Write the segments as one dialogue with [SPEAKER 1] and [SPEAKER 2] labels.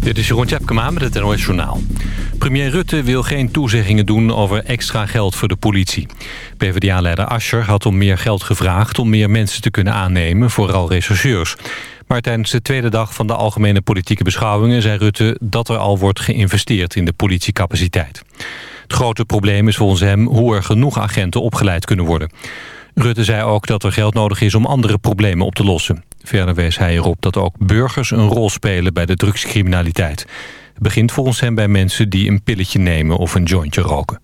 [SPEAKER 1] Dit is Jeroen Tjepkema met het NOS Journaal. Premier Rutte wil geen toezeggingen doen over extra geld voor de politie. PvdA-leider Ascher had om meer geld gevraagd... om meer mensen te kunnen aannemen, vooral rechercheurs. Maar tijdens de tweede dag van de algemene politieke beschouwingen... zei Rutte dat er al wordt geïnvesteerd in de politiecapaciteit. Het grote probleem is volgens hem hoe er genoeg agenten opgeleid kunnen worden. Rutte zei ook dat er geld nodig is om andere problemen op te lossen. Verder wees hij erop dat ook burgers een rol spelen bij de drugscriminaliteit. Het begint volgens hem bij mensen die een pilletje nemen of een jointje roken.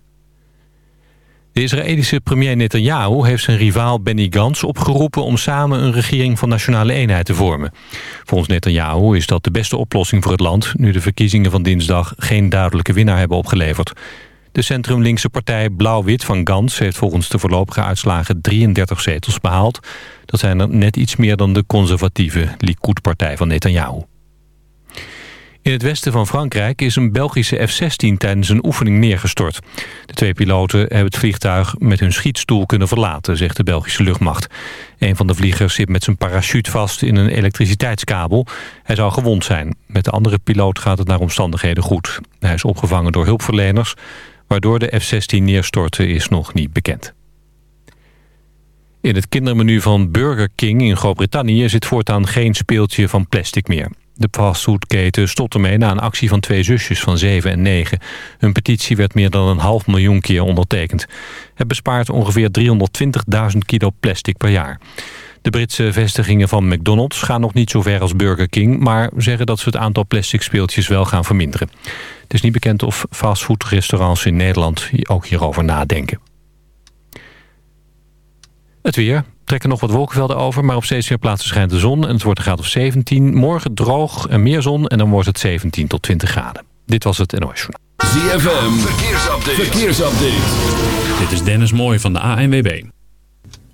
[SPEAKER 1] De Israëlische premier Netanyahu heeft zijn rivaal Benny Gantz opgeroepen om samen een regering van nationale eenheid te vormen. Volgens Netanyahu is dat de beste oplossing voor het land, nu de verkiezingen van dinsdag geen duidelijke winnaar hebben opgeleverd. De centrumlinkse partij Blauw-Wit van Gans heeft volgens de voorlopige uitslagen 33 zetels behaald. Dat zijn er net iets meer dan de conservatieve Likud-partij van Netanyahu. In het westen van Frankrijk is een Belgische F-16 tijdens een oefening neergestort. De twee piloten hebben het vliegtuig met hun schietstoel kunnen verlaten, zegt de Belgische luchtmacht. Een van de vliegers zit met zijn parachute vast in een elektriciteitskabel. Hij zou gewond zijn. Met de andere piloot gaat het naar omstandigheden goed. Hij is opgevangen door hulpverleners. Waardoor de F-16 neerstortte is nog niet bekend. In het kindermenu van Burger King in Groot-Brittannië... zit voortaan geen speeltje van plastic meer. De fastfoodketen stopt ermee na een actie van twee zusjes van 7 en 9. Hun petitie werd meer dan een half miljoen keer ondertekend. Het bespaart ongeveer 320.000 kilo plastic per jaar. De Britse vestigingen van McDonald's gaan nog niet zo ver als Burger King... maar zeggen dat ze het aantal plastic speeltjes wel gaan verminderen. Het is niet bekend of fastfoodrestaurants in Nederland ook hierover nadenken. Het weer. Trekken nog wat wolkenvelden over, maar op steeds meer plaatsen schijnt de zon... en het wordt een graad of 17. Morgen droog en meer zon en dan wordt het 17 tot 20 graden. Dit was het NOS Journal.
[SPEAKER 2] ZFM, verkeersupdate. verkeersupdate.
[SPEAKER 3] Dit is Dennis Mooij van de ANWB.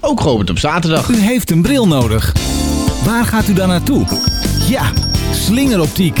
[SPEAKER 4] ook geopend op zaterdag.
[SPEAKER 5] U heeft een bril nodig. Waar gaat u dan naartoe? Ja, slingeroptiek.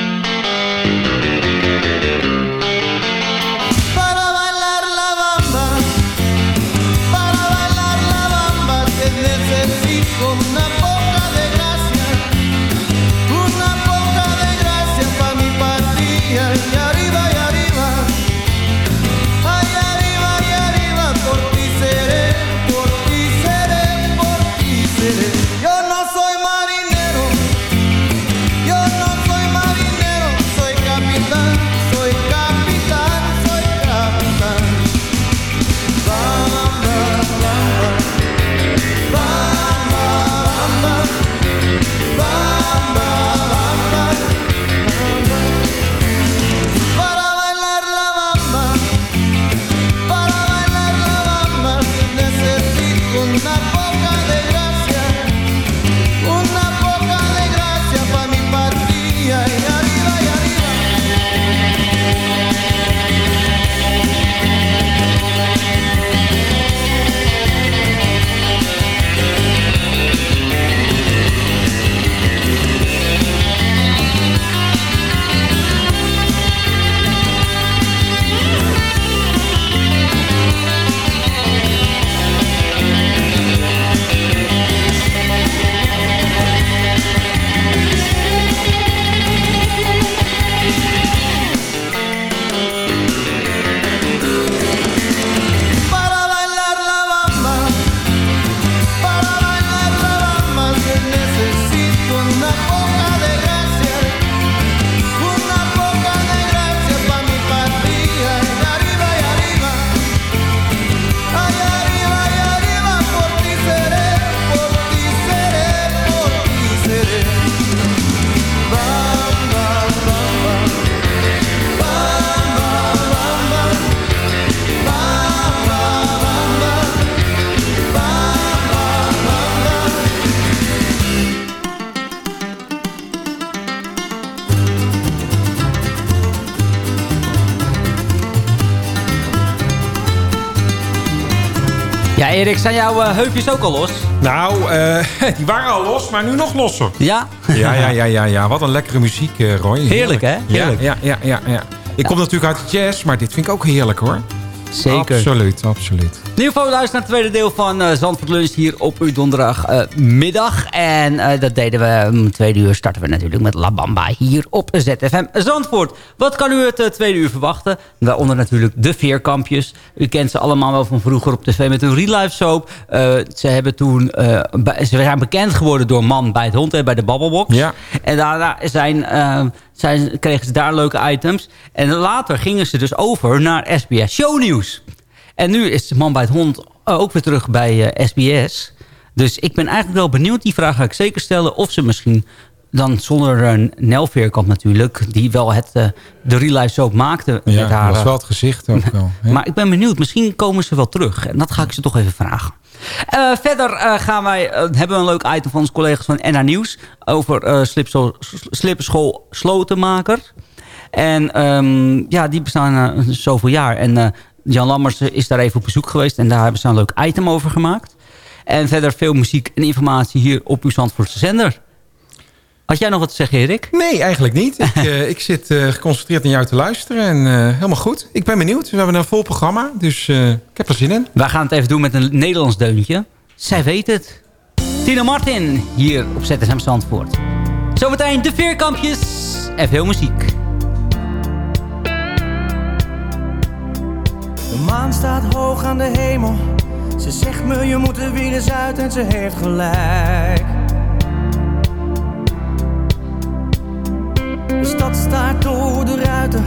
[SPEAKER 6] Música Erik, zijn jouw eh, heupjes ook al los?
[SPEAKER 7] Nou, eh, die waren al los, maar nu nog losser.
[SPEAKER 6] Ja?
[SPEAKER 7] Ja, ja, ja, ja, ja. Wat een lekkere muziek, eh, Roy.
[SPEAKER 6] Heerlijk, hè? Heerlijk.
[SPEAKER 7] Ja, ja, ja, ja. ja. Ik kom natuurlijk uit de jazz, maar dit vind ik ook heerlijk, hoor.
[SPEAKER 6] Zeker.
[SPEAKER 7] Absoluut, absoluut.
[SPEAKER 6] In ieder geval, luister naar het tweede deel van uh, Zandvoort Lunch hier op uw donderdagmiddag. en uh, dat deden we om tweede uur starten we natuurlijk met La Bamba hier op ZFM Zandvoort. Wat kan u het uh, tweede uur verwachten? Waaronder natuurlijk de veerkampjes. U kent ze allemaal wel van vroeger op tv met hun real life soap. ze, hebben toen, ze zijn bekend geworden door Man bij het hond, hè, bij de Babbelbox.
[SPEAKER 7] Ja.
[SPEAKER 6] En daarna zijn zijn, kregen ze daar leuke items. En later gingen ze dus over naar SBS Shownieuws. En nu is de man bij het hond ook weer terug bij SBS. Dus ik ben eigenlijk wel benieuwd. Die vraag ga ik zeker stellen. Of ze misschien dan zonder een Nel Veerkamp natuurlijk... die wel het, uh, de real life soap maakte.
[SPEAKER 7] Ja,
[SPEAKER 6] met haar,
[SPEAKER 7] dat was wel het gezicht ook wel.
[SPEAKER 6] Hè? maar ik ben benieuwd. Misschien komen ze wel terug. En dat ga ik ze toch even vragen. Uh, verder uh, gaan wij, hebben we een leuk item van onze collega's van NA Nieuws... over slipperschool Slotenmaker. En um, ja, die bestaan zoveel jaar. En Jan Lammers is daar even op bezoek geweest... en daar hebben ze een leuk item over gemaakt. En verder veel muziek en informatie hier op uw Zandvoortse zender. Had jij nog wat te zeggen, Erik?
[SPEAKER 7] Nee, eigenlijk niet. ik, uh, ik zit uh, geconcentreerd naar jou te luisteren. En uh, helemaal goed. Ik ben benieuwd. We hebben een vol programma. Dus ik heb er zin in.
[SPEAKER 6] Wij gaan het even doen met een Nederlands deuntje. Zij weet het. Tina Martin hier op ZSM Zandvoort. Zometeen de veerkampjes en veel muziek.
[SPEAKER 8] De maan staat hoog aan de hemel. Ze zegt me je moet er weer eens uit en ze heeft gelijk. De stad staart door de ruiten.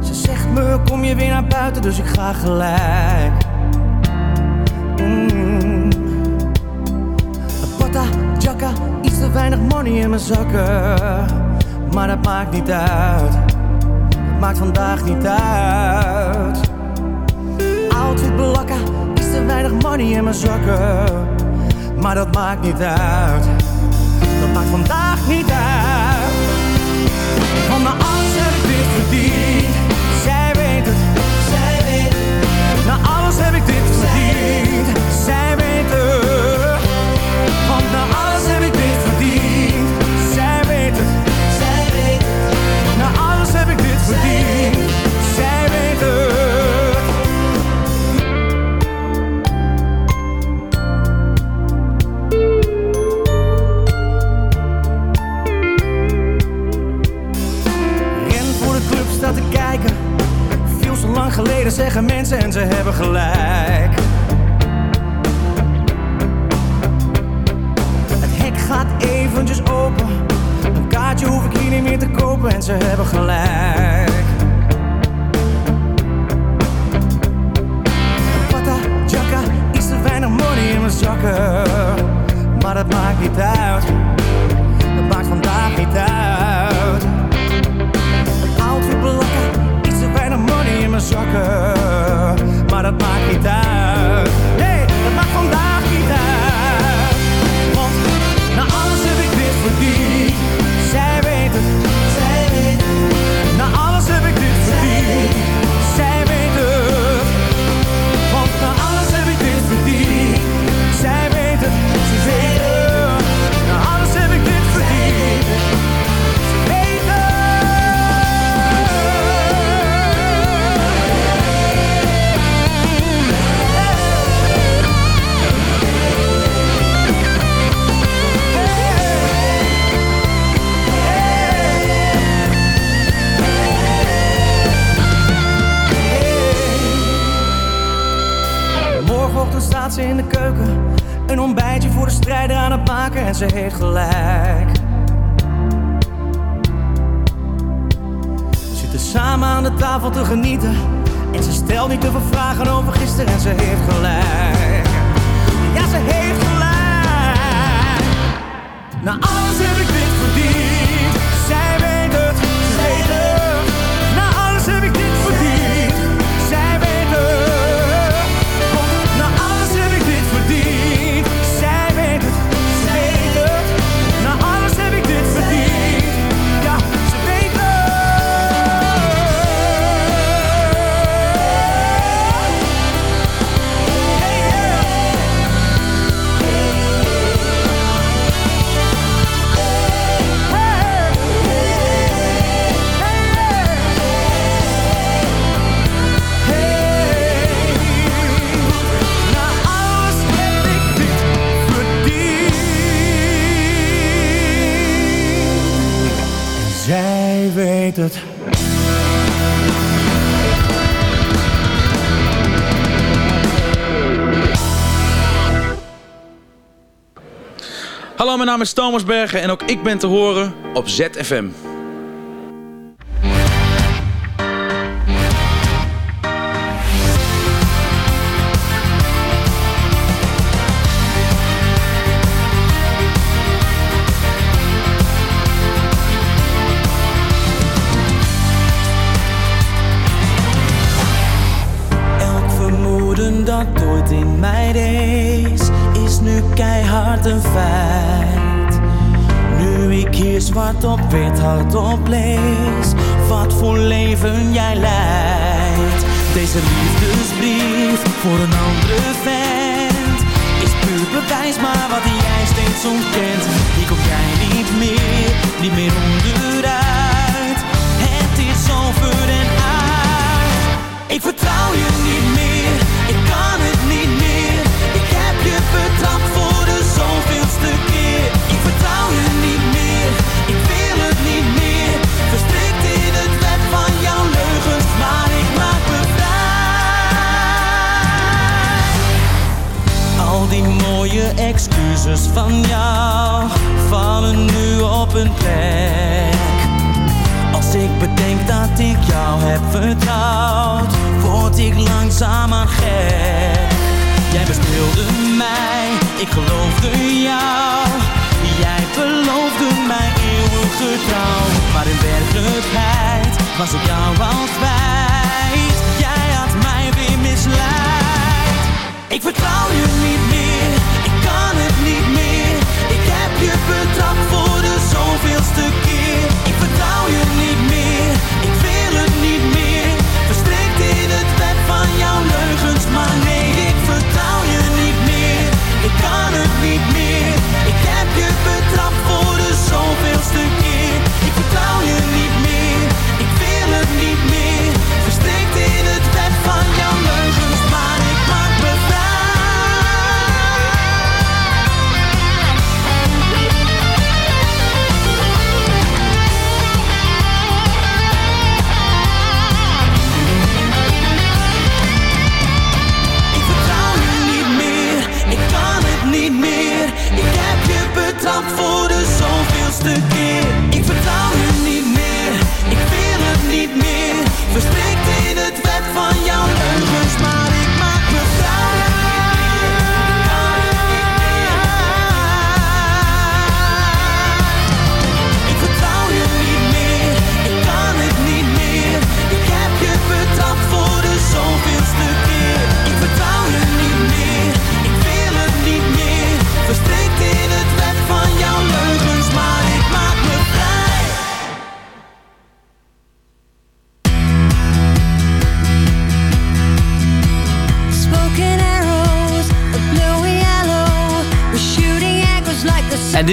[SPEAKER 8] Ze zegt me kom je weer naar buiten, dus ik ga gelijk. Mm. Pata, iets te weinig money in mijn zakken. Maar dat maakt niet uit. Dat maakt vandaag niet uit. Iets te weinig money in mijn zakken. Maar dat maakt niet uit. Dat maakt vandaag niet uit. Zeggen mensen en ze hebben gelijk. Het hek gaat eventjes open. Een kaartje hoef ik hier niet meer te kopen en ze hebben gelijk. Pata, jacka, iets te weinig money in mijn zakken. Maar dat maakt niet uit. Zakken. Maar dat maakt niet uit. In de keuken. Een ontbijtje voor de strijder aan het maken en ze heeft gelijk. We zitten samen aan de tafel te genieten. En ze stelt niet te veel vragen over gisteren en ze heeft gelijk. Ja, ze heeft gelijk. Na alles heb ik dit verdiend. Zij weet het,
[SPEAKER 9] naam is Thomas Bergen en ook ik ben te horen op ZFM.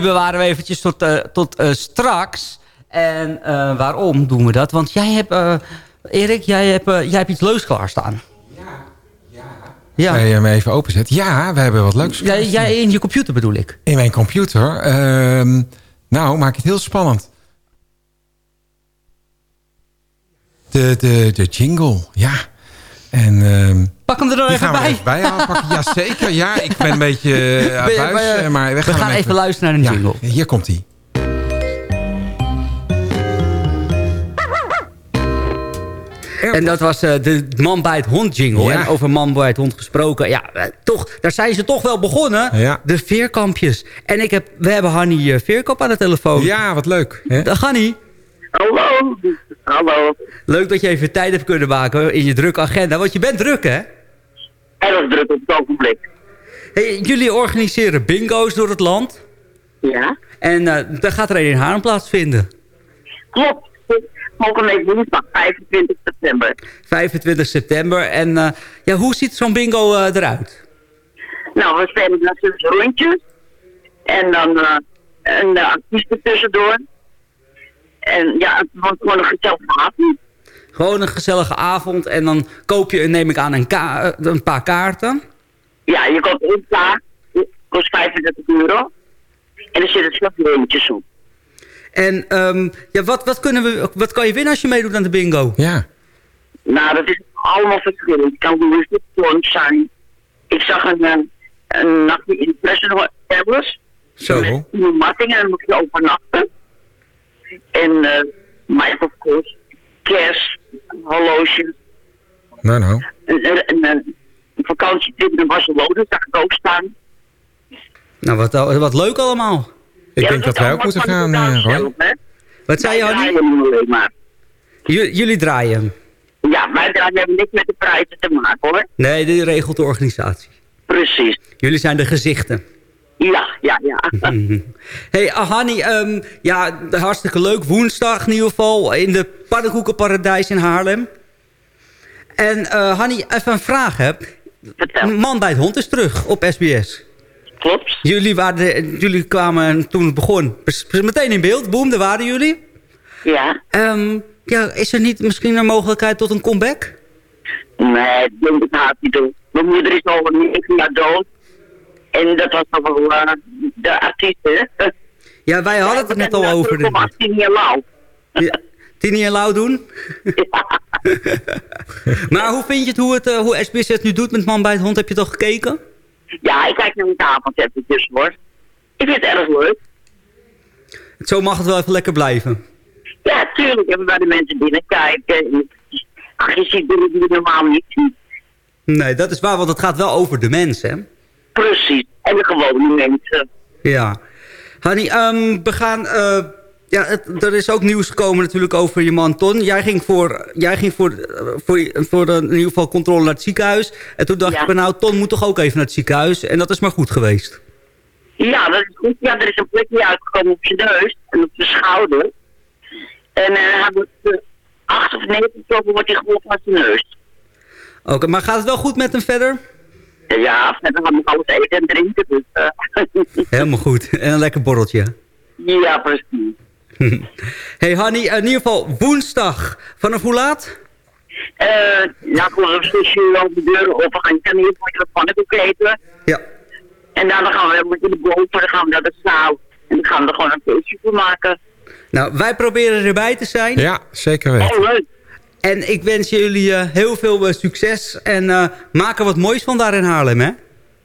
[SPEAKER 10] Die
[SPEAKER 6] bewaren we eventjes tot, eh, tot eh, straks. En eh, waarom doen we dat? Want jij hebt, Erik, jij hebt, jij hebt iets leuks klaarstaan. Ja,
[SPEAKER 7] Als je hem even openzet. Ja, we hebben wat leuks.
[SPEAKER 6] Jij, jij in je computer bedoel ik.
[SPEAKER 7] In mijn computer. Ehm, nou, maak het heel spannend. De, de, de jingle, ja. En, ehm,
[SPEAKER 6] Pak hem er dan
[SPEAKER 7] die
[SPEAKER 6] even
[SPEAKER 7] gaan we
[SPEAKER 6] bij.
[SPEAKER 7] even bij halen. Ja, zeker. Ja, ik ben een beetje uh, maar we,
[SPEAKER 6] we
[SPEAKER 7] gaan,
[SPEAKER 6] gaan even luisteren naar een jingle.
[SPEAKER 7] Ja, hier komt hij.
[SPEAKER 6] En dat was eh, de man bij het hond jingle.
[SPEAKER 7] Ja.
[SPEAKER 6] En over man bij het hond gesproken. Ja, toch, daar zijn ze toch wel begonnen.
[SPEAKER 7] Ja.
[SPEAKER 6] De veerkampjes. En ik heb, we hebben Hanny Veerkamp aan de telefoon.
[SPEAKER 7] Ja, wat leuk. Hè?
[SPEAKER 6] Dag Hanny.
[SPEAKER 11] Hallo. Hallo.
[SPEAKER 6] Leuk dat je even tijd hebt kunnen maken in je drukke agenda. Want je bent druk, hè?
[SPEAKER 11] Erg druk op het ogenblik.
[SPEAKER 6] Hey, jullie organiseren bingo's door het land.
[SPEAKER 11] Ja.
[SPEAKER 6] En eh daar gaat er een in Haarlem plaatsvinden.
[SPEAKER 11] Klopt. Volgende week woensdag, 25 september.
[SPEAKER 6] 25 september. En eh, ja, hoe ziet zo'n bingo eh, eruit?
[SPEAKER 11] Nou, we spelen natuurlijk rondjes. En dan een uh, artiest tussendoor. En ja, het wordt gewoon een gezellige avond.
[SPEAKER 6] Gewoon een gezellige avond. En dan koop je, neem ik aan, een, ka- een paar kaarten.
[SPEAKER 11] Ja, je koopt één kaart. kost 35 euro. En er zitten slagleentjes op.
[SPEAKER 6] En ehm, ja, wat, wat, kunnen we, wat kan je winnen als je meedoet aan de bingo?
[SPEAKER 7] Ja.
[SPEAKER 11] Nou, dat is allemaal verschillend. Het kan dus de plonk zijn. Ik zag een, eh, een nachtje in Pleasant Palace.
[SPEAKER 7] Zo.
[SPEAKER 11] Met Tien Martingen en dan moet je overnachten. En, uh, maar of course, kerst, horloge.
[SPEAKER 7] Nou, nou.
[SPEAKER 11] Een, een, een, een vakantietrip naar Barcelona, zag ik ook staan.
[SPEAKER 6] Nou, wat, wat leuk allemaal.
[SPEAKER 7] Ik
[SPEAKER 11] Ja,
[SPEAKER 7] denk dat wij ook moeten gaan, eh,
[SPEAKER 11] zelf, hè.
[SPEAKER 6] Wat zei je,
[SPEAKER 11] draaien.
[SPEAKER 6] J- jullie draaien.
[SPEAKER 11] Ja, wij draaien hebben niks met de prijzen te maken hoor.
[SPEAKER 6] Nee, die regelt de organisatie.
[SPEAKER 11] Precies.
[SPEAKER 6] Jullie zijn de gezichten.
[SPEAKER 11] Ja, ja, ja.
[SPEAKER 6] hey, ah, Hanny, ehm, ja, hartstikke leuk. Woensdag in ieder geval in de Pannenkoekenparadijs in Haarlem. En eh Hanny, even een vraag hè. Man bij het hond is terug op SBS.
[SPEAKER 11] Klopt.
[SPEAKER 6] Jullie, waren de- jullie kwamen toen het begon meteen in beeld. Boom, daar waren jullie.
[SPEAKER 11] Ja.
[SPEAKER 6] Ehm, ja, is er niet misschien een mogelijkheid tot een comeback?
[SPEAKER 11] Nee, ik denk het haast niet doen. Mijn moeder is al negen jaar dood. En dat was toch wel eh, de artiest, hè?
[SPEAKER 6] Ja, wij hadden het net al over.
[SPEAKER 11] Ik kom 18 jaar lauw.
[SPEAKER 6] Ja, Tini en Lau doen? maar hoe vind je het hoe, het, eh, hoe SBS het nu doet met Man bij het Hond? Heb je toch gekeken?
[SPEAKER 11] Ja, ik kijk naar het avond eventjes hoor. Ik vind het erg leuk.
[SPEAKER 6] Zo mag het wel even lekker blijven.
[SPEAKER 11] Ja, tuurlijk hebben wij de mensen binnenkijken. Ach, je ziet dingen die je normaal niet ziet.
[SPEAKER 6] Nee, dat is waar, want het gaat wel over de mensen. hè?
[SPEAKER 11] Precies. En de gewone mensen.
[SPEAKER 6] Ja. Hanny, ehm, we gaan... eh, ja, het, er is ook nieuws gekomen natuurlijk over je man Ton. Jij ging voor, jij ging voor, eh, voor, voor eh, in ieder geval controle naar het ziekenhuis. En toen dacht
[SPEAKER 11] Ja.
[SPEAKER 6] ik, nou, Ton moet toch ook even naar het ziekenhuis. En dat is maar goed geweest.
[SPEAKER 11] Ja, dat is goed. Ja, er is een plekje uitgekomen op zijn neus en op zijn schouder. En eh, hij wordt acht of negen wordt hij geholpen aan zijn neus.
[SPEAKER 6] Oké, maar gaat het wel goed met hem verder?
[SPEAKER 11] Ja, verder gaan we alles eten en drinken. Dus, eh,
[SPEAKER 6] Helemaal goed. En een lekker borreltje.
[SPEAKER 11] ja, precies.
[SPEAKER 6] hey Hanny, in ieder geval woensdag. Vanaf hoe laat?
[SPEAKER 11] Eh nou, gewoon een stukje over de deur open gaan. Ik kan hier voor je pannenkoek eten.
[SPEAKER 6] Ja.
[SPEAKER 11] En daarna gaan we met de boven, dan gaan we naar de zaal. En dan gaan we er gewoon een feestje voor maken.
[SPEAKER 6] Nou, wij proberen erbij te zijn.
[SPEAKER 7] Ja, zeker weten.
[SPEAKER 11] Oh, leuk.
[SPEAKER 6] En ik wens jullie eh, heel veel eh, succes. En eh maak er wat moois van daar in Haarlem, hè?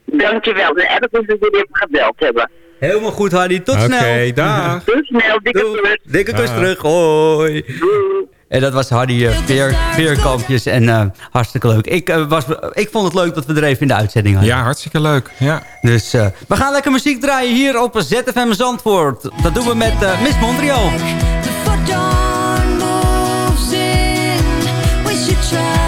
[SPEAKER 11] Dankjewel. En dat we jullie even gebeld hebben.
[SPEAKER 6] Helemaal goed, Hanny. Tot
[SPEAKER 7] Oké,
[SPEAKER 6] snel.
[SPEAKER 7] dag.
[SPEAKER 11] Tot snel, dikke
[SPEAKER 6] Doei.
[SPEAKER 11] kus.
[SPEAKER 6] Dikke kus terug. Hoi. En dat was Hardy uh, Veer, Veerkampjes. En eh, hartstikke leuk. Ik, was, ik vond het leuk dat we er even in de uitzending hadden.
[SPEAKER 7] Ja, hartstikke leuk. Ja.
[SPEAKER 6] Dus eh, we gaan lekker muziek draaien hier op ZFM Zandvoort. Dat doen we met eh, Miss Montreal.
[SPEAKER 12] We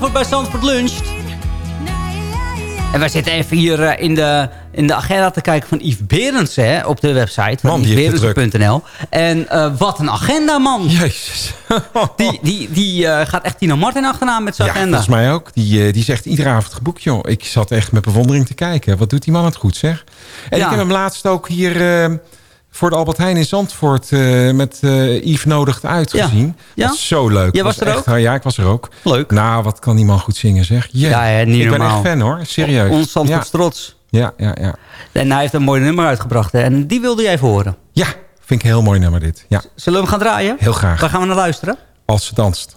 [SPEAKER 6] Zandvoort bij Zandvoort Lunch. En wij zitten even hier eh, in, de, in de agenda te kijken van Yves Berends hè, op de website.
[SPEAKER 7] Het
[SPEAKER 6] yvesberends.nl. En eh, wat een agenda, man.
[SPEAKER 7] Jezus.
[SPEAKER 6] Die, die, die eh, gaat echt Tino Martin achteraan met zijn
[SPEAKER 7] Ja,
[SPEAKER 6] agenda.
[SPEAKER 7] volgens mij ook. Die, die zegt iedere avond geboekt, joh. Ik zat echt met bewondering te kijken. Wat doet die man het goed, zeg. En
[SPEAKER 6] Ja.
[SPEAKER 7] ik heb hem laatst ook hier voor de Albert Heijn in Zandvoort... eh, met eh Yves nodigt uit
[SPEAKER 6] Ja. Ja?
[SPEAKER 7] Zo leuk.
[SPEAKER 6] Jij was
[SPEAKER 7] Dat
[SPEAKER 6] er
[SPEAKER 7] echt-
[SPEAKER 6] ook?
[SPEAKER 7] Ja, ik was er ook.
[SPEAKER 6] Leuk.
[SPEAKER 7] Nou, wat kan die man goed zingen, zeg.
[SPEAKER 6] Ja, ja, niet
[SPEAKER 7] ik ben
[SPEAKER 6] normaal.
[SPEAKER 7] echt fan, hoor. Serieus.
[SPEAKER 6] Ons Zandvoorts
[SPEAKER 7] ja.
[SPEAKER 6] trots.
[SPEAKER 7] Ja, ja, ja.
[SPEAKER 6] En hij heeft een mooi nummer uitgebracht. Hè, en die wilde jij even horen.
[SPEAKER 7] Ja, vind ik een heel mooi nummer dit. Ja,
[SPEAKER 6] Zullen we hem gaan draaien?
[SPEAKER 7] heel graag.
[SPEAKER 6] Waar gaan we naar luisteren?
[SPEAKER 7] Als ze danst.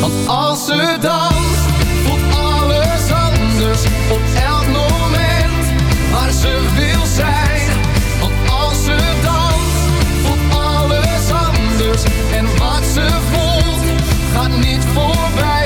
[SPEAKER 9] Want als ze danst, voelt alles anders op elk moment waar ze wil zijn. Want als ze danst, voelt alles anders. En wat ze voelt, gaat niet voorbij.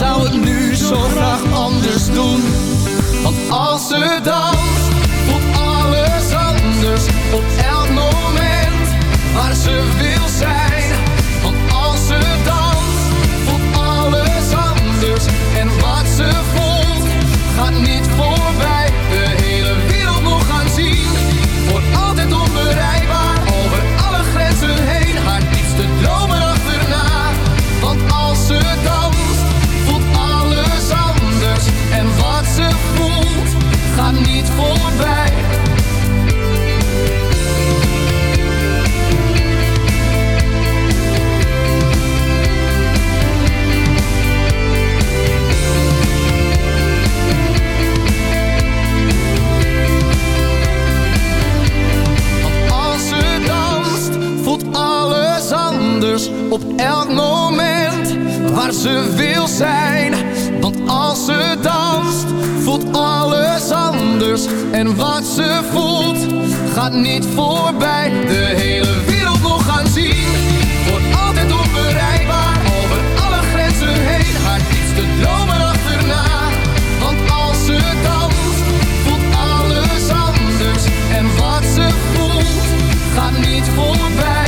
[SPEAKER 9] Zou het nu zo graag anders doen. Want als ze danst, voelt alles anders op elk moment waar ze wil zijn. Want als ze danst, voelt alles anders. En wat ze voelt, gaat niet voorbij. Op elk moment waar ze wil zijn. Want als ze danst, voelt alles anders. En wat ze voelt, gaat niet voorbij. De hele wereld nog gaan zien, wordt altijd onbereikbaar. Over alle grenzen heen, haar diepste dromen achterna. Want als ze danst, voelt alles anders. En wat ze voelt, gaat niet voorbij.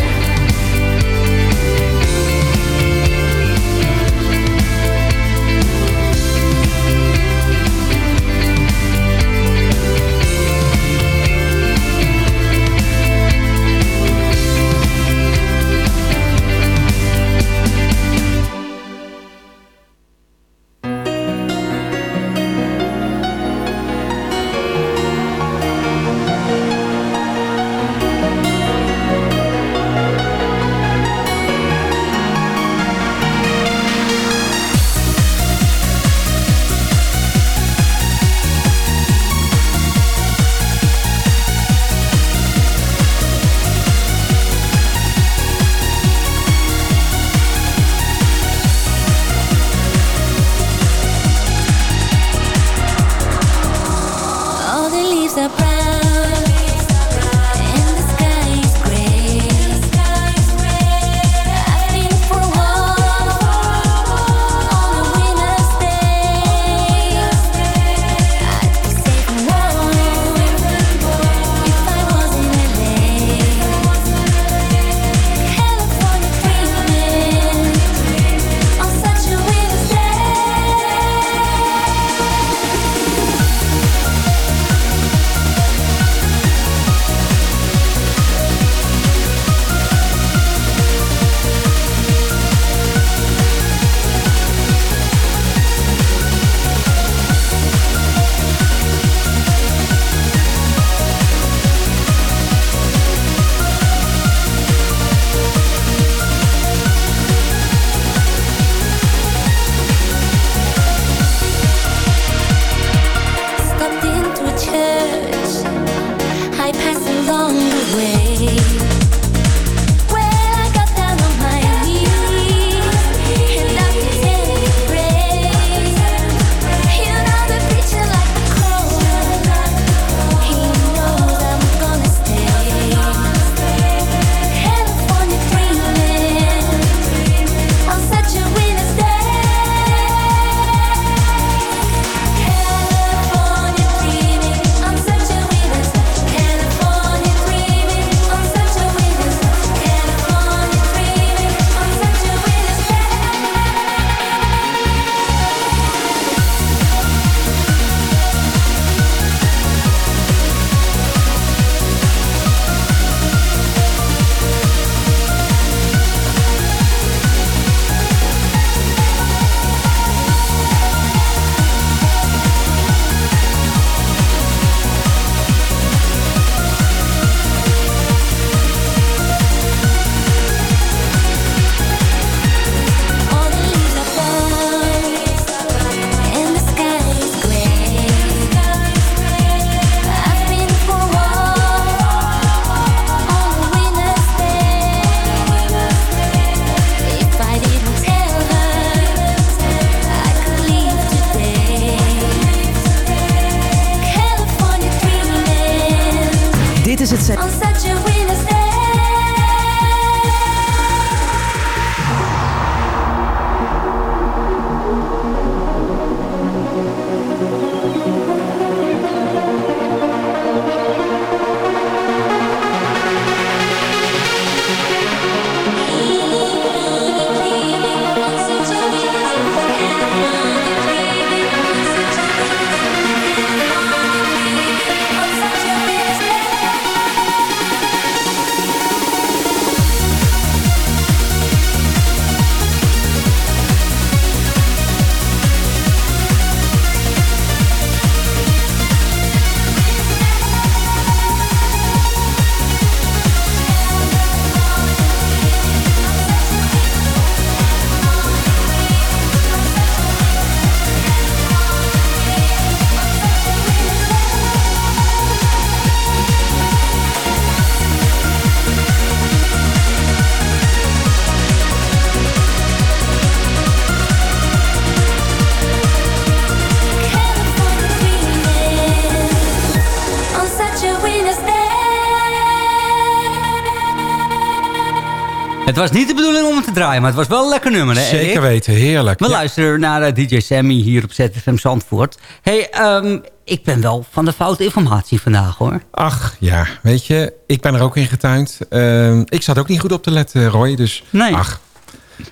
[SPEAKER 6] Was niet de bedoeling om het te draaien, maar het was wel een lekker nummer, hè?
[SPEAKER 7] Zeker weten, heerlijk.
[SPEAKER 6] We
[SPEAKER 7] Ja.
[SPEAKER 6] luisteren naar eh, DJ Sammy hier op ZFM Zandvoort. hey, ehm, ik ben wel van de foute informatie vandaag, hoor.
[SPEAKER 7] Ach, ja, weet je, ik ben er ook in getuind. Ehm, ik zat ook niet goed op te letten, Roy, dus
[SPEAKER 6] Nee.
[SPEAKER 7] ach,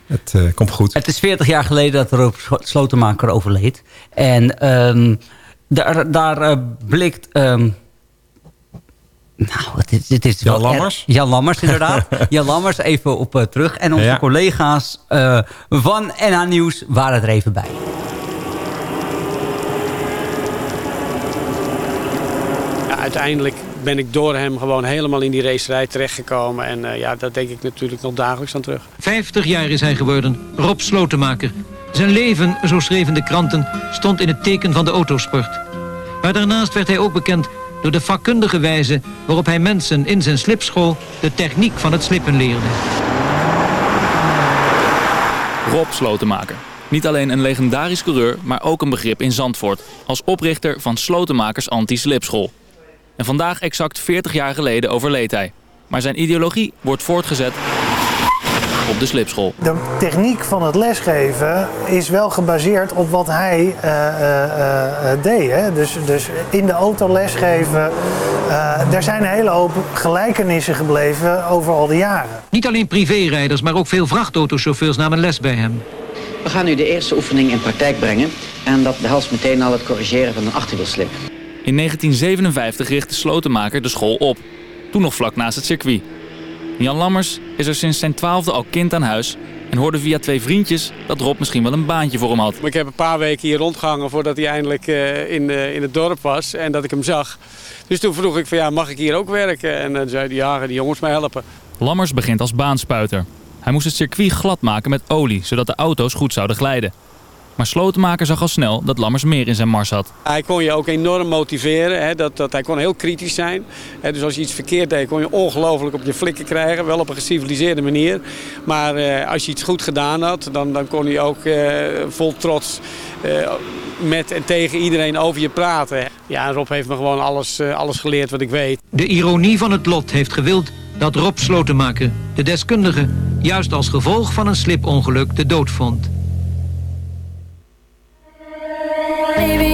[SPEAKER 7] het eh, komt goed.
[SPEAKER 6] Het is 40 jaar geleden dat Rob Slotenmaker overleed. En ehm, daar, daar eh, blikt... nou, het is, het is
[SPEAKER 7] Jan
[SPEAKER 6] wel
[SPEAKER 7] Lammers?
[SPEAKER 6] Jan Lammers, inderdaad. Jan Lammers even op eh, terug. En onze
[SPEAKER 7] Ja.
[SPEAKER 6] collega's eh, van NH Nieuws waren er even bij.
[SPEAKER 13] Ja, uiteindelijk ben ik door hem gewoon helemaal in die racerij terechtgekomen. En eh, ja, daar denk ik natuurlijk nog dagelijks aan terug.
[SPEAKER 14] 50 jaar is hij geworden, Rob Slotemaker. Zijn leven, zo schreven de kranten, stond in het teken van de autosport. Maar daarnaast werd hij ook bekend door de vakkundige wijze... waarop hij mensen in zijn slipschool de techniek van het slippen leerde.
[SPEAKER 15] Rob Slotemaker. Niet alleen een legendarisch coureur, maar ook een begrip in Zandvoort. Als oprichter van Slotemakers Anti-Slipschool. En vandaag exact 40 jaar geleden overleed hij. Maar zijn ideologie wordt voortgezet op de slipschool.
[SPEAKER 16] De techniek van het lesgeven is wel gebaseerd op wat hij eh, eh, eh, deed. Hè? Dus, dus in de auto lesgeven, eh er zijn een hele hoop gelijkenissen gebleven over al die jaren.
[SPEAKER 14] Niet alleen privérijders, maar ook veel vrachtautochauffeurs namen les bij hem.
[SPEAKER 17] We gaan nu de eerste oefening in praktijk brengen. En dat behelst meteen al het corrigeren van een achterwielslip.
[SPEAKER 15] In 1957 richtte Slotemaker de school op. Toen nog vlak naast het circuit. Jan Lammers is er sinds zijn twaalfde al kind aan huis... en hoorde via twee vriendjes dat Rob misschien wel een baantje voor hem had.
[SPEAKER 13] Ik heb een paar weken hier rondgehangen voordat hij eindelijk eh, in, eh, in het dorp was. En dat ik hem zag. Dus toen vroeg ik van ja, mag ik hier ook werken? En dan zei hij ja, die jongens mij helpen.
[SPEAKER 15] Lammers begint als baanspuiter. Hij moest het circuit glad maken met olie, zodat de auto's goed zouden glijden. Maar Slotemaker zag al snel dat Lammers meer in zijn mars had.
[SPEAKER 13] Hij kon je ook enorm motiveren. Hè, dat, dat, hij kon heel kritisch zijn. Hè, dus als je iets verkeerd deed, kon je ongelooflijk op je flikken krijgen. Wel op een geciviliseerde manier. Maar eh, als je iets goed gedaan had, dan, dan kon hij ook eh, vol trots eh, met en tegen iedereen over je praten. Ja, Rob heeft me gewoon alles, eh, alles geleerd wat ik weet.
[SPEAKER 14] De ironie van het lot heeft gewild dat Rob Slotemaker, de deskundige, juist als gevolg van een slipongeluk de dood vond.
[SPEAKER 12] Baby,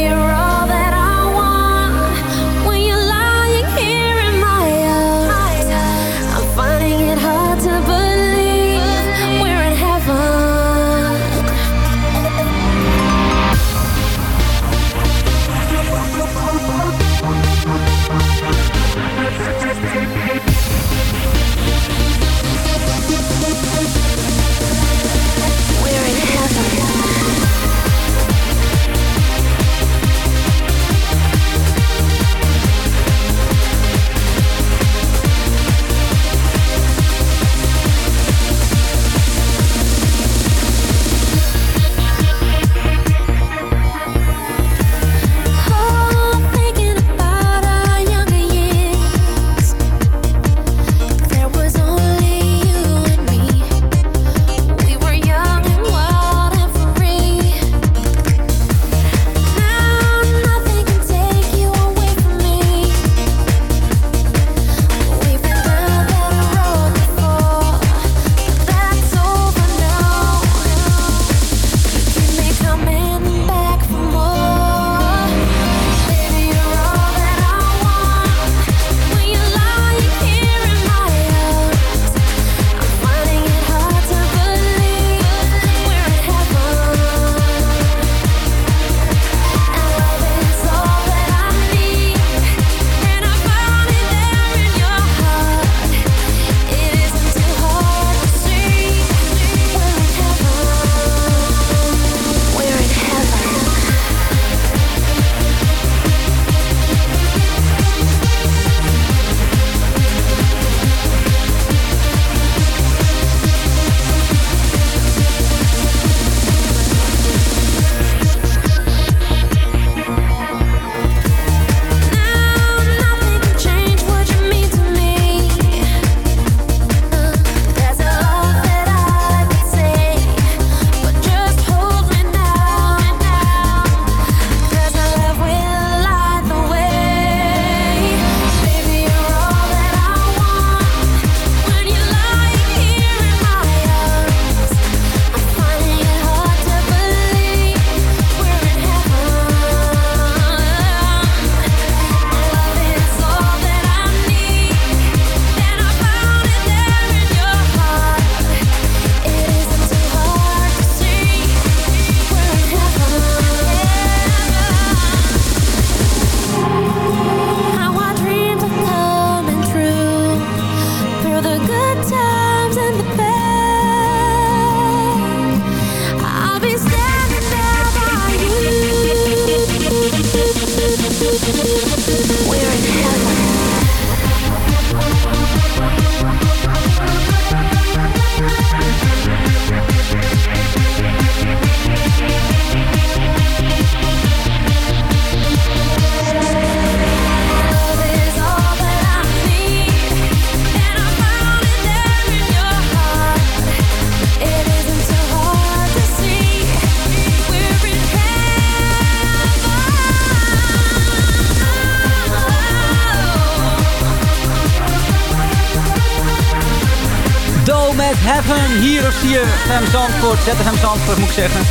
[SPEAKER 6] Zandvoort moet ik zeggen.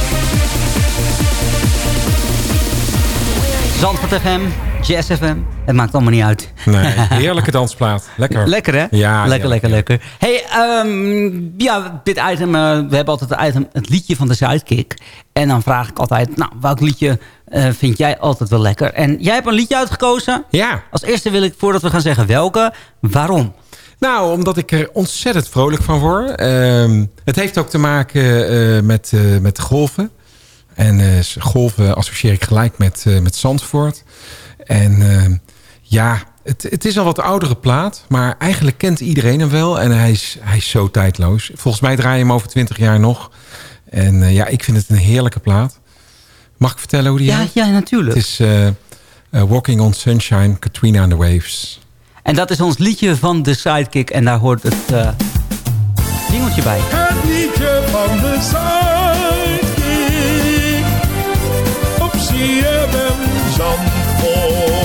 [SPEAKER 6] Zandvoort FM, Jazz FM, het maakt allemaal niet uit.
[SPEAKER 7] Nee, heerlijke dansplaat. Lekker.
[SPEAKER 6] Lekker hè?
[SPEAKER 7] Ja,
[SPEAKER 6] lekker, lekker, lekker. Hey, ehm, ja, dit item, eh, we hebben altijd het item, het liedje van de Zuidkick. En dan vraag ik altijd, nou, welk liedje eh, vind jij altijd wel lekker? En jij hebt een liedje uitgekozen.
[SPEAKER 7] Ja.
[SPEAKER 6] Als eerste wil ik, voordat we gaan zeggen welke, waarom?
[SPEAKER 7] Nou, omdat ik er ontzettend vrolijk van word. Ehm, het heeft ook te maken eh, met, eh, met golven. En eh, golven associeer ik gelijk met, met Zandvoort. En ehm, ja, het, het is al wat oudere plaat. Maar eigenlijk kent iedereen hem wel. En hij is, hij is zo tijdloos. Volgens mij draai je hem over 20 jaar nog. En ja, ik vind het een heerlijke plaat. Mag ik vertellen hoe die
[SPEAKER 6] Ja,
[SPEAKER 7] heet?
[SPEAKER 6] ja, natuurlijk.
[SPEAKER 7] Het is Walking on Sunshine, Katrina and the Waves.
[SPEAKER 6] En dat is ons liedje van de Sidekick. En daar hoort het uh, dingeltje bij.
[SPEAKER 12] Het liedje van de Sidekick op CFM Zandvoort.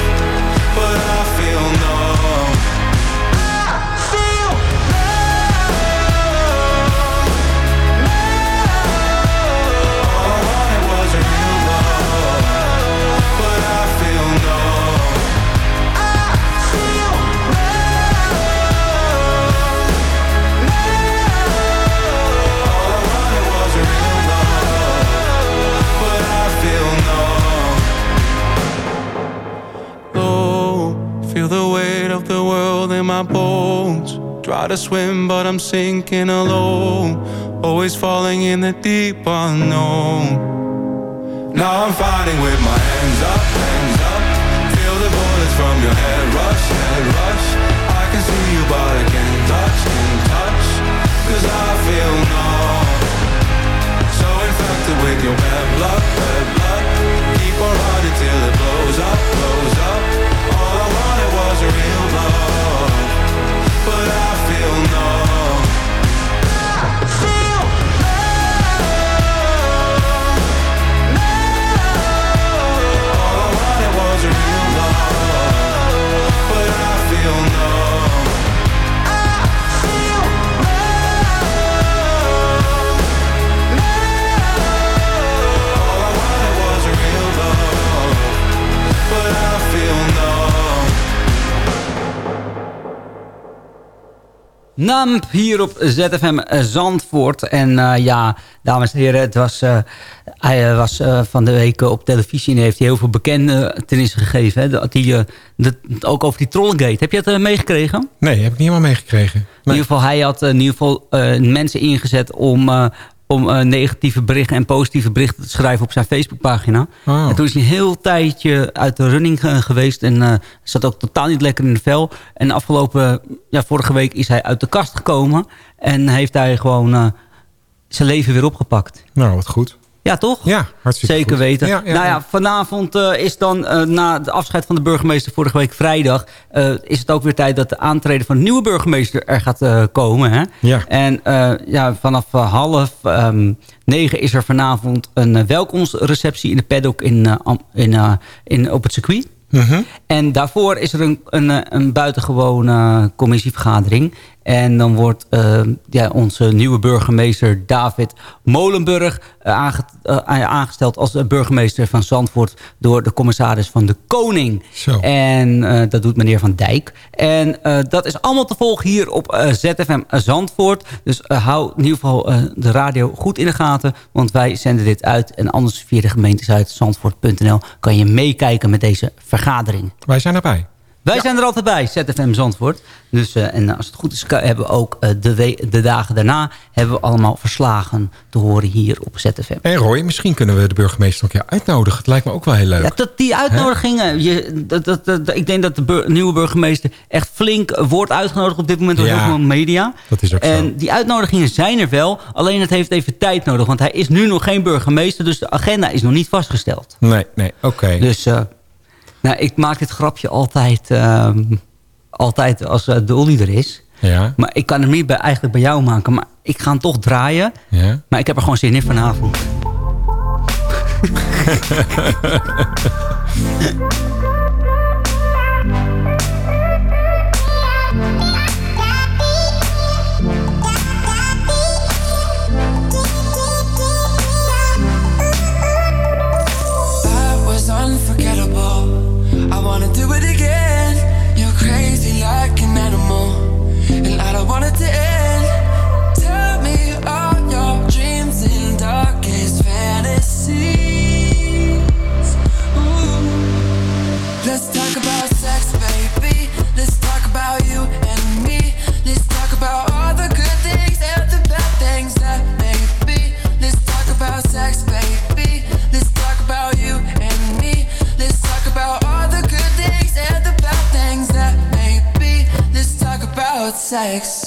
[SPEAKER 18] don't know. My bones. Try to swim, but I'm sinking alone. Always falling in the deep unknown. Now I'm fighting with my hands up, hands up. Feel the bullets from your head rush, head rush.
[SPEAKER 6] Namp hier op ZFM Zandvoort. En eh, ja, dames en heren, het was, eh, hij eh, was eh, van de week op televisie... en heeft hij heel veel bekenden tennis gegeven. Hè, dat die, eh, dat- ook over die Trollgate. Heb je eh, meegekregen?
[SPEAKER 7] Nee, heb ik niet helemaal meegekregen.
[SPEAKER 6] In ieder geval, hij had in ieder geval eh, mensen ingezet om... om eh, negatieve berichten en positieve berichten te schrijven op zijn Facebookpagina.
[SPEAKER 7] Oh.
[SPEAKER 6] En toen is hij een heel tijdje uit de running eh, geweest. En eh, zat ook totaal niet lekker in de vel. En afgelopen, ja, vorige week is hij uit de kast gekomen. En heeft hij gewoon zijn leven weer opgepakt.
[SPEAKER 7] Nou, wat goed.
[SPEAKER 6] Ja, toch?
[SPEAKER 7] Ja, hartstikke
[SPEAKER 6] Zeker
[SPEAKER 7] goed.
[SPEAKER 6] weten.
[SPEAKER 7] Ja, ja,
[SPEAKER 6] nou ja, vanavond eh, is dan eh, na de afscheid van de burgemeester vorige week vrijdag... eh, is het ook weer tijd dat de aantreden van de nieuwe burgemeester er gaat komen. Hè?
[SPEAKER 7] Ja.
[SPEAKER 6] En ja, vanaf half ehm, negen is er vanavond een welkomstreceptie in de paddock in, in, in, op het circuit.
[SPEAKER 7] Mhm.
[SPEAKER 6] En daarvoor is er een, een, een buitengewone commissievergadering. En dan wordt eh, ja, onze nieuwe burgemeester David Molenburg eh, eh, aangesteld als de burgemeester van Zandvoort door de commissaris van de Koning. En eh, dat doet meneer Van Dijk. En eh, dat is allemaal te volgen hier op eh, ZFM Zandvoort. Dus eh, hou in ieder geval eh, de radio goed in de gaten. Want wij zenden dit uit. En anders via de gemeentesite zandvoort.nl kan je meekijken met deze vergadering.
[SPEAKER 7] Wij zijn erbij.
[SPEAKER 6] Wij zijn er altijd bij, ZFM Zandvoort. Dus, eh, en als het goed is, hebben we ook eh, de, de dagen daarna... hebben we allemaal verslagen te horen hier op ZFM.
[SPEAKER 7] En Roy, misschien kunnen we de burgemeester nog een keer uitnodigen. Het lijkt me ook wel heel leuk.
[SPEAKER 6] Ja, dat die uitnodigingen, je, dat, dat, dat- ik denk dat de bur- nieuwe burgemeester echt flink wordt uitgenodigd op dit moment door
[SPEAKER 7] Ja,
[SPEAKER 6] heel veel media.
[SPEAKER 7] dat is ook zo.
[SPEAKER 6] En die uitnodigingen zijn er wel, alleen het heeft even tijd nodig. Want hij is nu nog geen burgemeester, dus de agenda is nog niet vastgesteld.
[SPEAKER 7] Nee, nee, oké.
[SPEAKER 6] Dus eh, nou, ik maak dit grapje altijd, ehm, altijd als eh, de Olly er is.
[SPEAKER 7] Ja.
[SPEAKER 6] Maar ik kan hem niet bij, eigenlijk bij jou maken. Maar ik ga hem toch draaien.
[SPEAKER 7] Ja.
[SPEAKER 6] Maar ik heb er gewoon zin in vanavond.
[SPEAKER 19] likes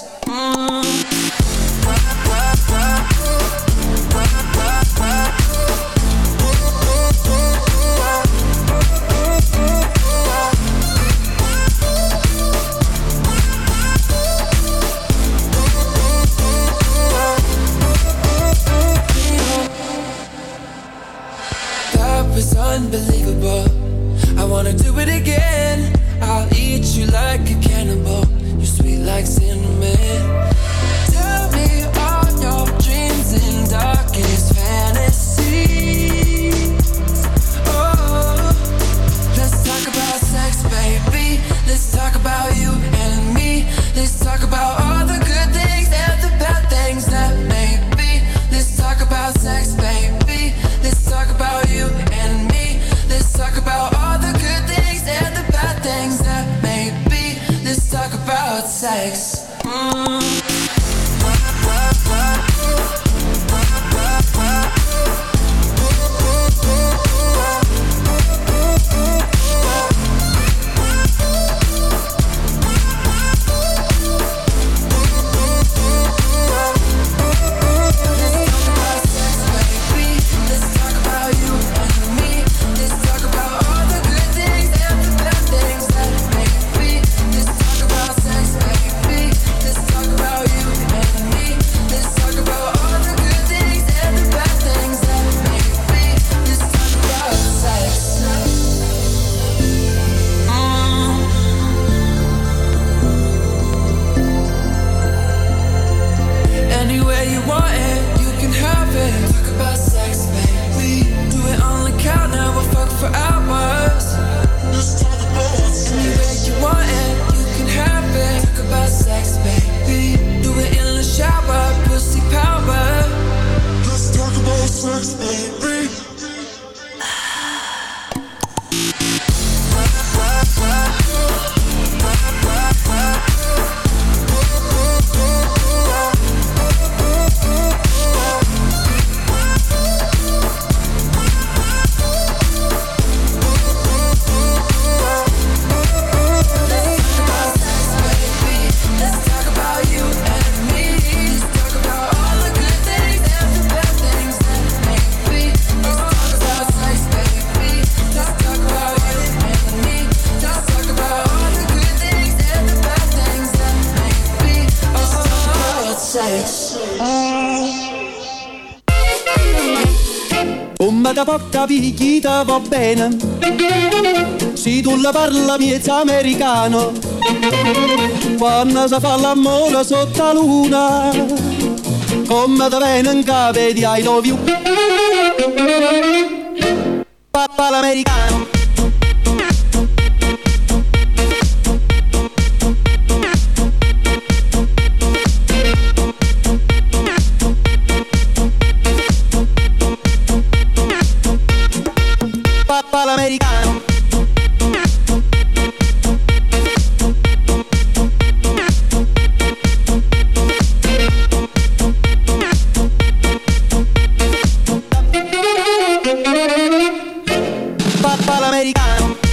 [SPEAKER 19] porta picchita va bene Se tu la parla miezza americano
[SPEAKER 8] quando si fa l'amore sotto la luna, come da viene in capo di I love. Papà l'americano.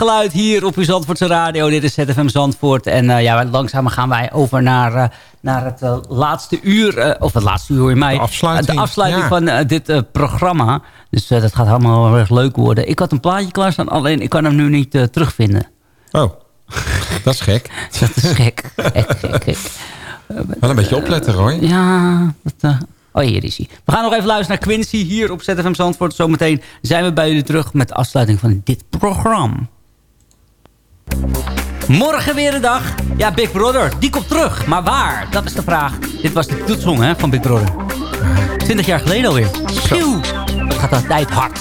[SPEAKER 6] Geluid hier op uw Zandvoortse radio. Dit is ZFM Zandvoort. En eh, ja, langzaam gaan wij over naar, eh, naar het eh, laatste uur. of het laatste uur hoor je mij.
[SPEAKER 7] De afsluiting,
[SPEAKER 6] de afsluiting
[SPEAKER 7] ja.
[SPEAKER 6] van dit programma. Dus dat gaat allemaal heel erg leuk worden. Ik had een plaatje klaarstaan. Alleen ik kan hem nu niet terugvinden.
[SPEAKER 7] Oh, dat is gek.
[SPEAKER 6] Dat is gek. gek, gek, gek.
[SPEAKER 7] Wel een beetje opletten, Roy.
[SPEAKER 6] Ja, dat, oh hier is hij. We gaan nog even luisteren naar Quincy hier op ZFM Zandvoort. Zometeen zijn we bij jullie terug met de afsluiting van dit programma. Morgen weer een dag. Ja, Big Brother, die komt terug. Maar waar? Dat is de vraag. Dit was de toetsong hè, van Big Brother. 20 jaar geleden alweer. Phew, dat gaat de tijd hard.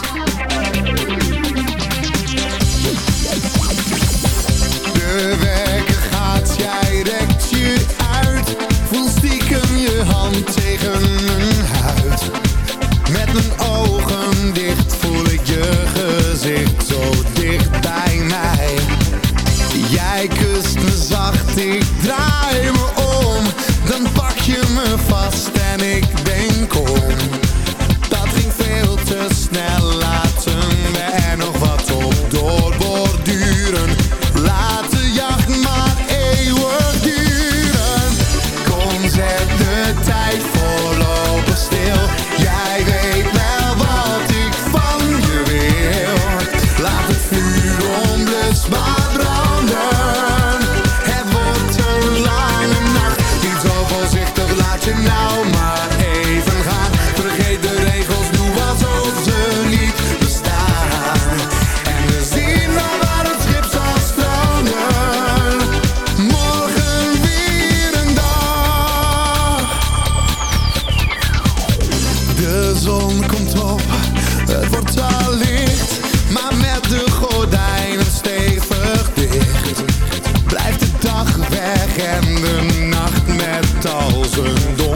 [SPEAKER 20] De zon komt op, het wordt al licht. Maar met de gordijnen stevig dicht.
[SPEAKER 21] Blijft de dag weg en de nacht met al zijn donker.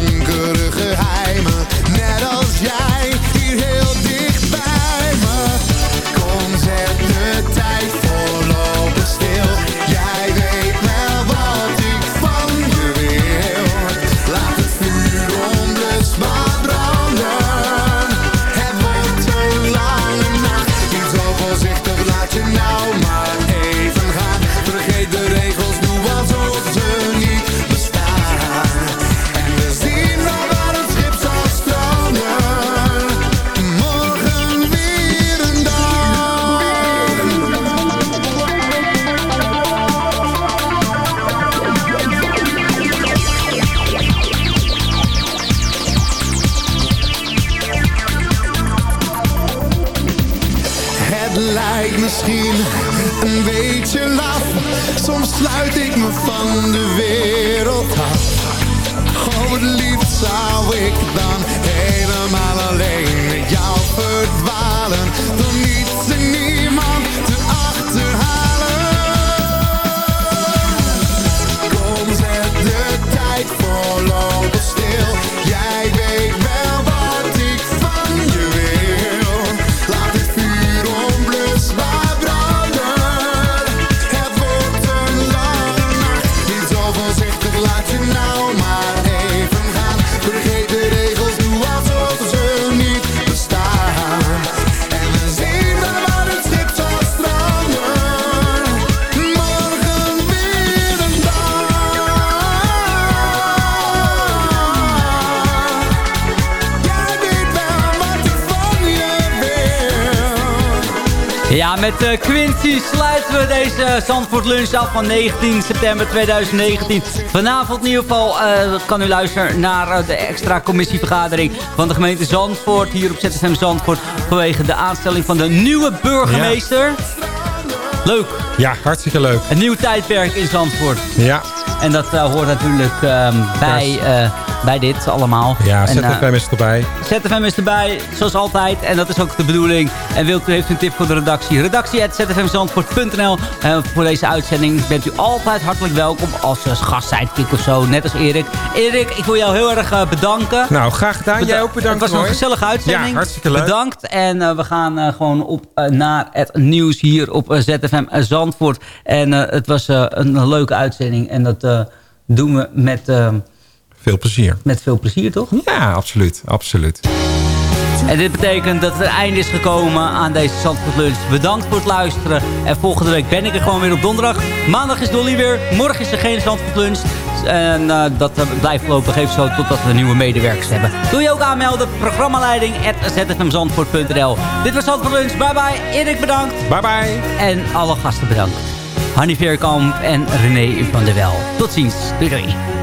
[SPEAKER 6] Ja, met eh, Quincy sluiten we deze Zandvoort Lunch af van 19 september 2019. Vanavond in ieder geval eh, kan u luisteren naar eh, de extra commissievergadering van de gemeente Zandvoort. Hier op ZFM Zandvoort vanwege de aanstelling van de nieuwe burgemeester. Leuk.
[SPEAKER 7] Ja, hartstikke leuk.
[SPEAKER 6] Een nieuw tijdperk in Zandvoort.
[SPEAKER 7] Ja.
[SPEAKER 6] En dat hoort natuurlijk ehm, bij, bij dit allemaal.
[SPEAKER 7] Ja,
[SPEAKER 6] En, eh,
[SPEAKER 7] ZFM is erbij.
[SPEAKER 6] ZFM is erbij, zoals altijd. En dat is ook de bedoeling. En wilt u, heeft een tip voor de redactie? Redactie.zfmzandvoort.nl En voor deze uitzending bent u altijd hartelijk welkom als uh, gastsidekick of zo. Net als Erik. Erik, ik wil jou heel erg eh, bedanken.
[SPEAKER 7] Nou, graag gedaan. Jij ook bedankt
[SPEAKER 6] Het was een gezellige uitzending.
[SPEAKER 7] Ja, hartstikke leuk.
[SPEAKER 6] Bedankt. En eh, we gaan eh, gewoon op eh, naar het nieuws hier op eh, ZFM Zandvoort. En eh, het was eh, een leuke uitzending. En dat eh, doen we met, eh,
[SPEAKER 7] Veel plezier.
[SPEAKER 6] met veel plezier, toch?
[SPEAKER 7] Ja, absoluut. Absoluut.
[SPEAKER 6] En dit betekent dat er een einde is gekomen aan deze Zandvoort Lunch. Bedankt voor het luisteren. En volgende week ben ik er gewoon weer op donderdag. Maandag is Dolly weer. Morgen is er geen Zandvoort Lunch. En eh, dat eh, blijft voorlopig even zo totdat we nieuwe medewerkers hebben. Doe je ook aanmelden. Programmaleiding Dit was Zandvoort Lunch. Bye bye. Erik bedankt.
[SPEAKER 7] Bye bye.
[SPEAKER 6] En alle gasten bedankt. Hanny Veerkamp en René van der Wel. Tot ziens. Doei doei.